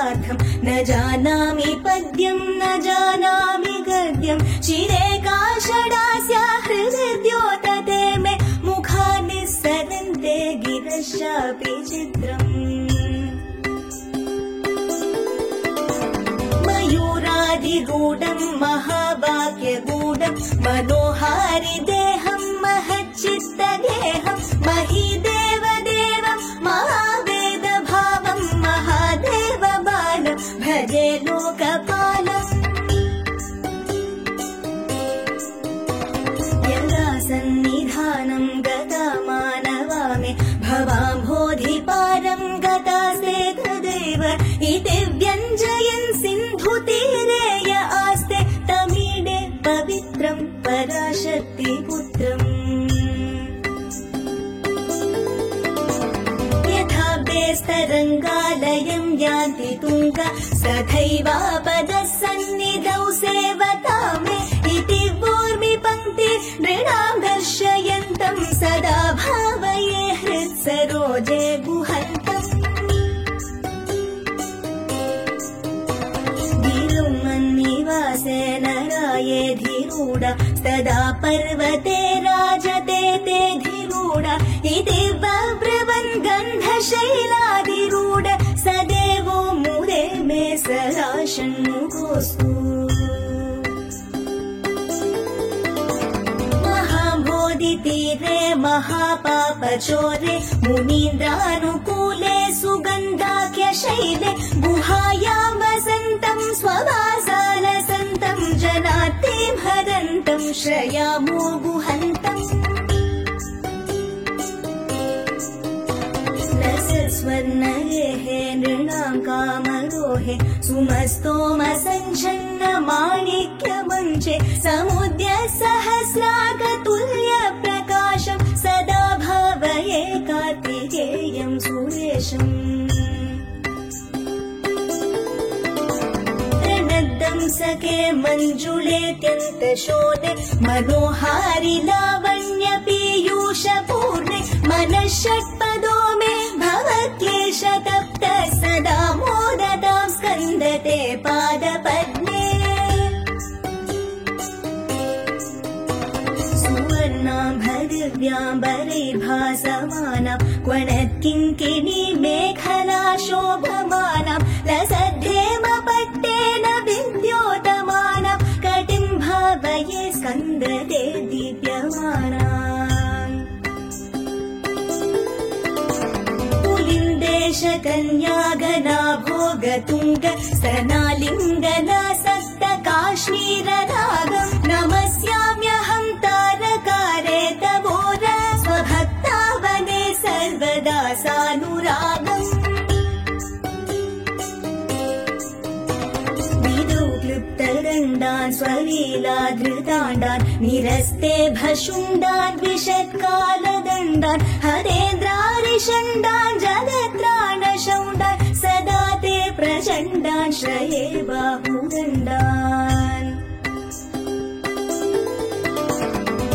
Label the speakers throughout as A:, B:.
A: न जानामि पद्यं न जानामि गद्यं। चिरेकाषडास्या हृदयोतते मे मुखानि सदन्ते गिरशापि चित्रम्। मयूरादिगूढं महावाक्यगूढं मनोहारि धीरूढ सदा पर्वते राजते ते धीरूढ इति बब्रवन् गन्धशैलाधिरूढ सदेवो मुरे मे सदा षण्मुखोऽस्तु। महाबोधितीरे महापापचोरे मुनीन्द्रानुकूले सुगन्धाख्यशैले गुहायां वसन्तं स्ववासालसन्तं जनातिं हरन्तं श्रयामो गुहन्तम् स्वर्णयेहे नृणां कामरोहे सुमस्तोमसञ्छन्न माणिक्यमञ्चे समुद्य सहस्रागतुल्य प्रणद्दं सखे मञ्जुलेत्यन्तशोधे मनोहारि लावण्य पीयूषपूर्णे मनः षट्पदो मे भवक्लेश तप्त सदा मोदतां स्कन्दते पादपद्मे। सुवर्णाम्बरिव्याम्बरैर्भासमानां क्वणत्किङ्किणी मेखला शोभमानां लसद्धेमपट्टेन भावये स्कन्दते दीप्यमानाम् पुलिन्देशकन्यागना भोगतुङ्ग सनालिङ्गनासक्त काश्मीररागम् नमस्याम्यहं क्लृप्तदण्डान् स्वलीलाधृताण्डान् निरस्ते भशुण्डान् विषत्कालदण्डान् हरेन्द्रारिषण्डान् जगत्राणशौण्डान् सदा ते प्रचण्डान् श्रये बाहुदण्डान्।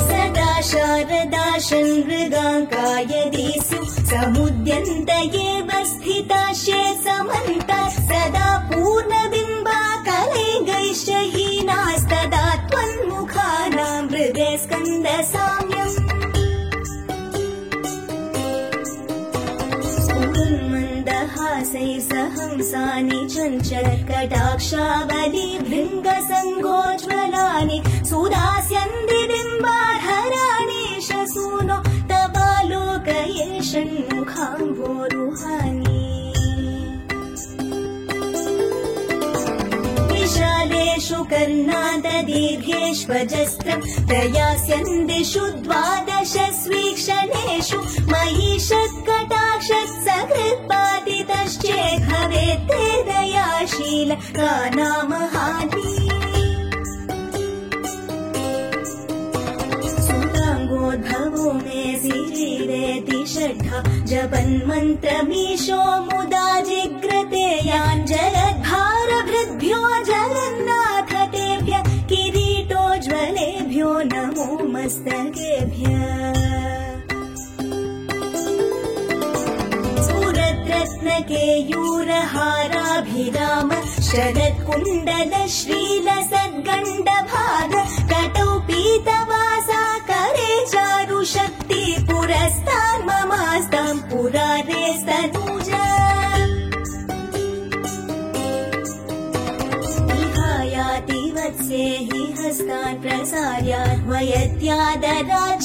A: सदा शारदा शृङ्गाङ्कायदि स्युः समुद्यन्त एव स्थिता शे समन्ता सदा पूर्णबिम्बा कलैगैश्चहीनास्तदा त्वन्मुखानां हृदे स्कन्दसाम्यम् मन्दहासै सहंसानि चञ्चल कटाक्षावली भृङ्गसङ्गोज्ज्वलानि सुदास्यन्ति बिम्बाधराणि शसूनो तवालोकये षण्मुखाम्भोरुहानि विशालेषु कर्णाददीर्घेष्वजस्त्रम् प्रयास्यन्दिषु द्वादशस्वीक्षणेषु महिषत्कटाक्षत्सकृत्पातितश्चेत् भवेत् ते दयाशील का नाम हानि सुताङ्गोद्भवो मे दृढा जपन्मन्त्रमीशो मुदा मस्तकेभ्य केयूरहाराभिराम शरत्कुण्डल श्रील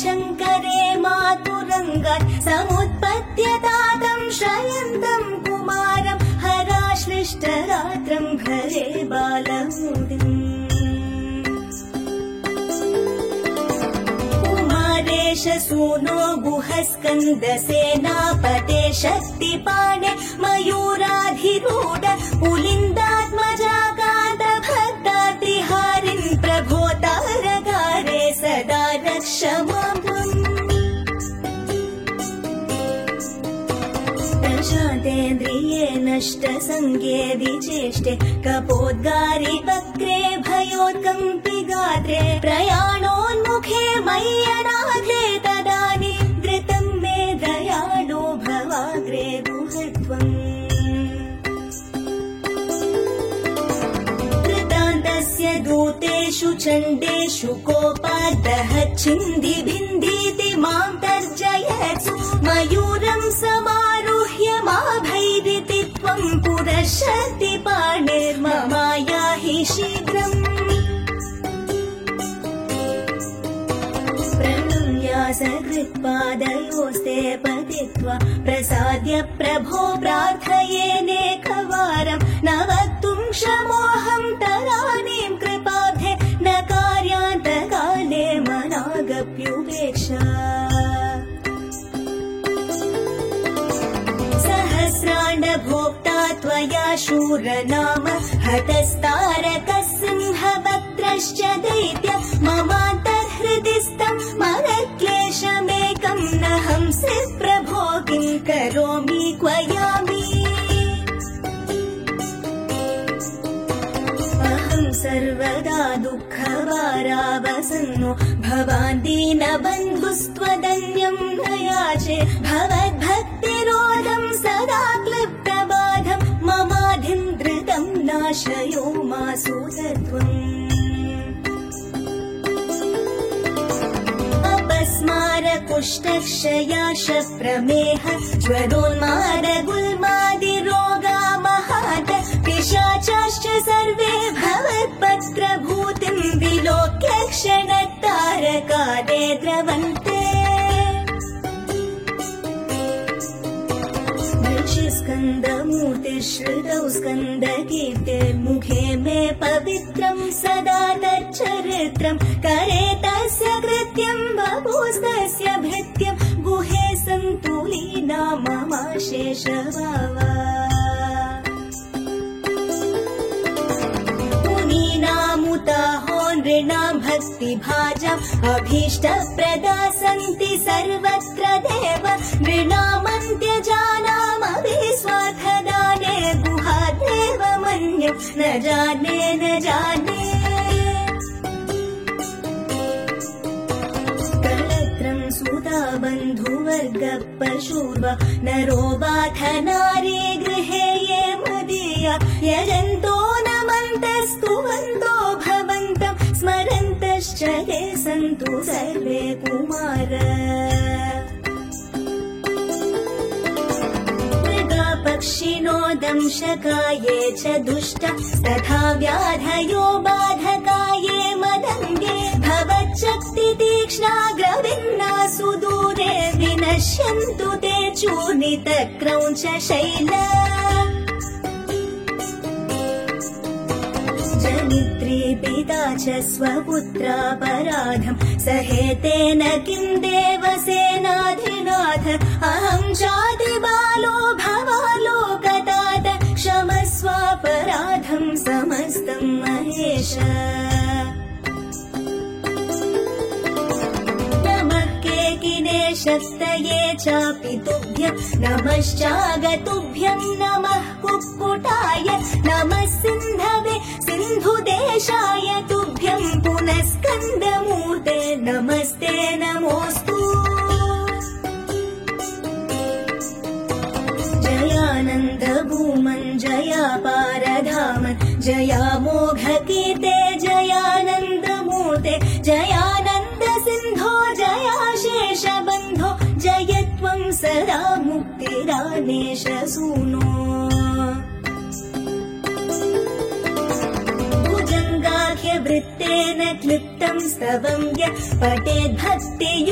A: शङ्करे मातुरङ्गात् समुत्पद्यतातं शयन्तम् कुमारम् हराश्लिष्टरात्रम् भरे बालमूर्तिम् कुमारेश सूनो गुहस्कन्दसेनापते शक्तिपाणे मयूराधिरूढ पुलिन्दात्मजागाद विचेष्टे कपोद्गारि वक्रे भयोत्कम्पि गात्रे प्रयाणोन्मुखे मय्यनाथे तदानि धृतम् मे दयाळो भवाग्रे गुहत्वम्। कृतान्तस्य दूतेषु चण्डेषु कोपादहच्छिन्दि भिन्दीति मां तर्जयत्सु। मयूरं समारुह्य माभैरिति त्वं पुरशति प्रसाद्य प्रभो प्रार्थयेनेकवारम् न वक्तुम् क्षमोऽहम् तदानीम् कृपाब्धे न कार्यान्तकाले मनागप्युपेक्षा। सहस्राण्डभोक्ता त्वया शूरनाम हतस्तारकः सिंहवक्त्रश्च दैत्य ममान्तर्हृदिस्थम् मरक्लेशमेकम् न प्रभो किम् करोमि क्वयामि। अहं सर्वदा दुःखवारावसन्नो भवान् दीनबन्धुस्त्वदन्यं न याचे भवद्भक्तिरोधं सदा क्लिप्तबाधं ममाधिं धृतं नाशयो मासुतत्वम् प्रमेह ज्वरोन्मादगुल्मादिरोगा महात पिशाचाश्च सर्वे भवत्पत्रभूतिम् विलोक्य क्षणतारकादे द्रवन्ते। स्कन्दमूर्तिश्रुतौ स्कन्दकीर्तिर्मुखे मे पवित्रम् सदा तच्चरित्रम् करे तस्य कृत्यम् बभूस्तस्य ममाशेषभावा मुनीनामुताहो नृणाम् भक्तिभाजाम् अभीष्टप्रदा सन्ति सर्वत्र देव। नृणामन्त्यजानामभिस्वार्थदाने गुहादेव मन्यम् न जाने न जाने सुता बन्धुवर्ग पशूर्व नरो वाथ नारी गृहे ये मदीया। यजन्तो नमन्तस्तुवन्तो भवन्तम् स्मरन्तश्च ते सन्तु सर्वे कुमार। मृगापक्षिणो दंशकाये च दुष्ट। तथा व्याधयो बाधकाये मदङ्गे भवच्छक्तितीक्ष्णाग्रविन्ना सुदूरे विनश्यन्तु ते चूर्णितक्रौञ्च शैल। जनित्री पिता च स्वपुत्रापराधम् सहेतेन किम् देवसेनाधिनाथ अहम् चादिबालो भवालोकतात। क्षमस्वापराधम् समस्तम् महेश नमः केकिने शक्तये चापि तुभ्यं नमश्चागतुभ्यं नमः कुक्कुटाय नमः सिन्धवे सिन्धुदेशाय तुभ्यं पुनः स्कन्दमूर्ते नमस्ते नमोऽस्तु। जयानन्द भूमन् जया पारधामन् जया मोघकीर्ते जयानन्द मूर्ते मुक्तिरानेश सूनो। भुजङ्गाख्यवृत्तेन क्लिप्तं स्तवं य पठेद्भक्तियुक्तो